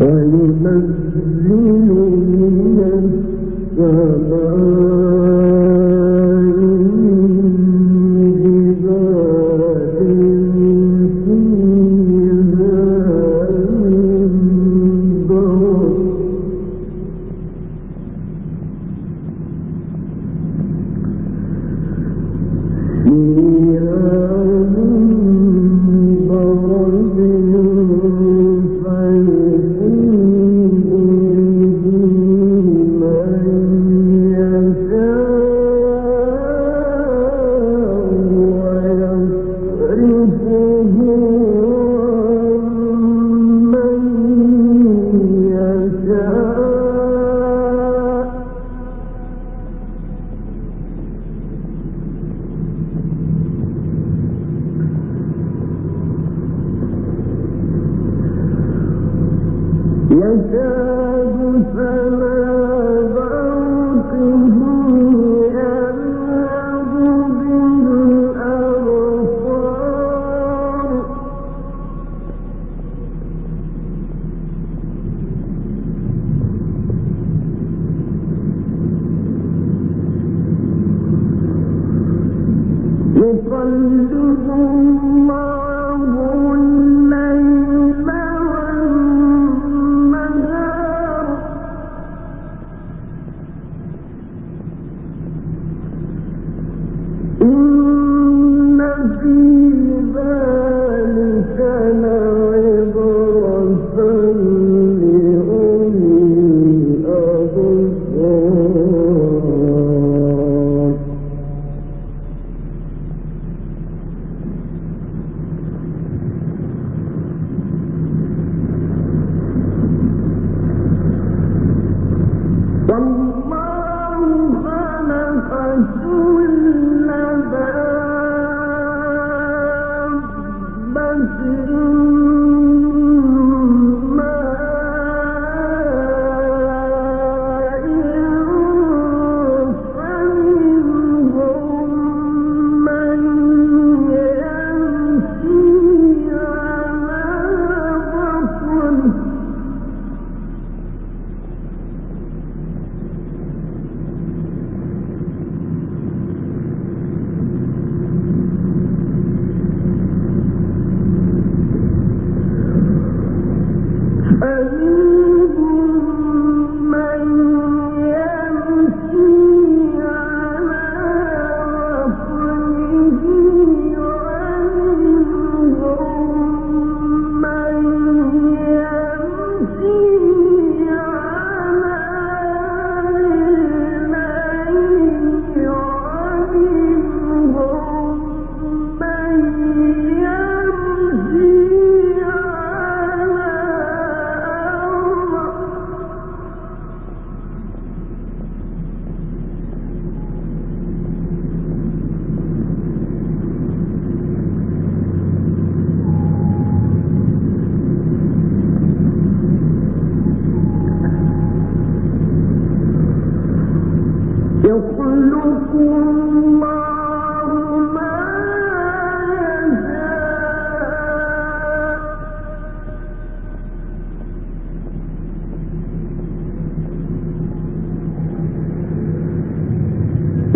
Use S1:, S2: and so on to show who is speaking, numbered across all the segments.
S1: bank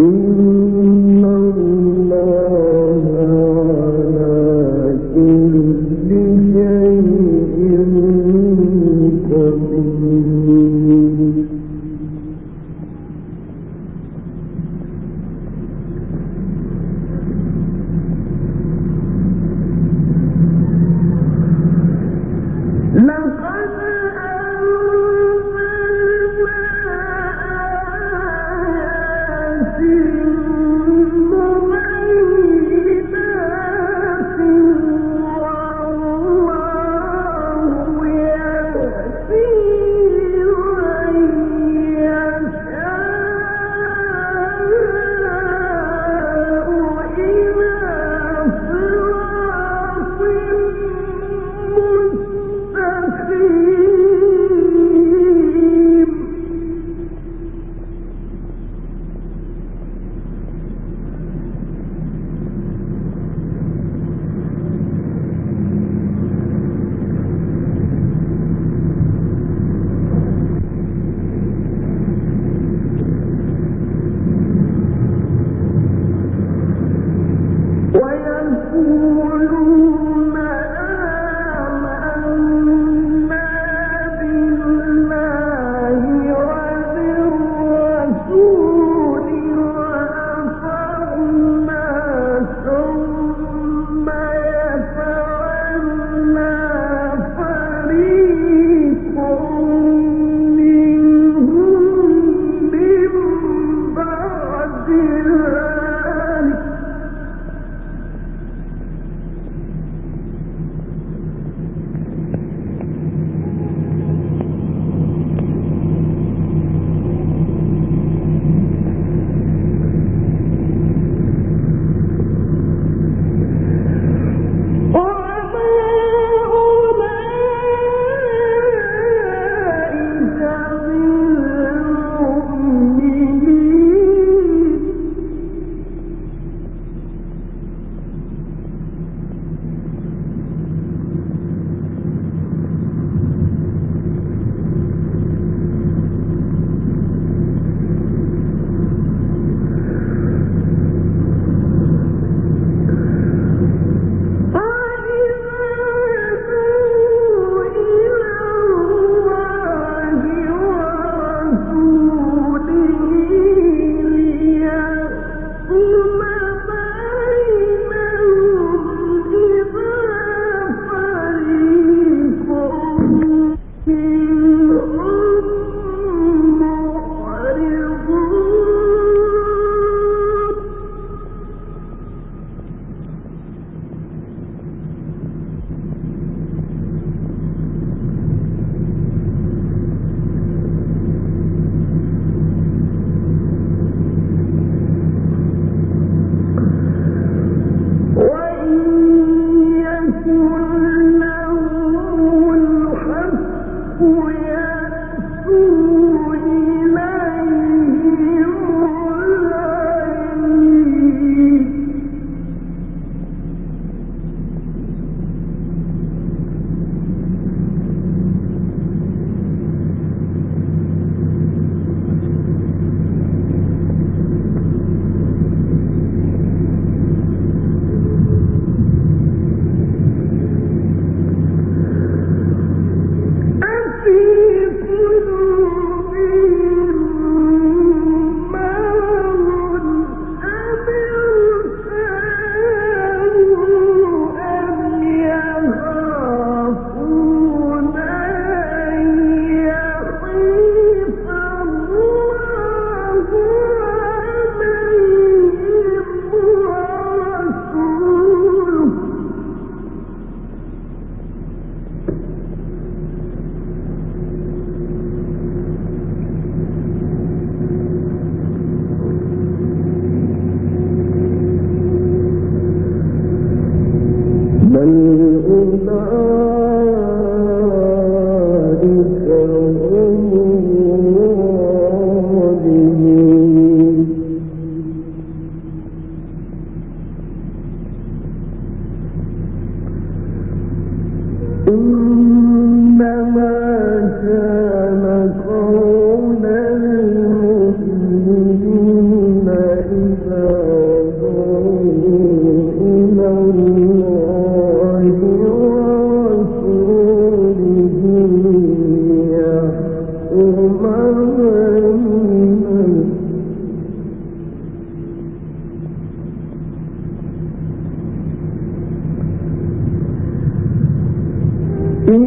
S1: دن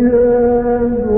S1: يا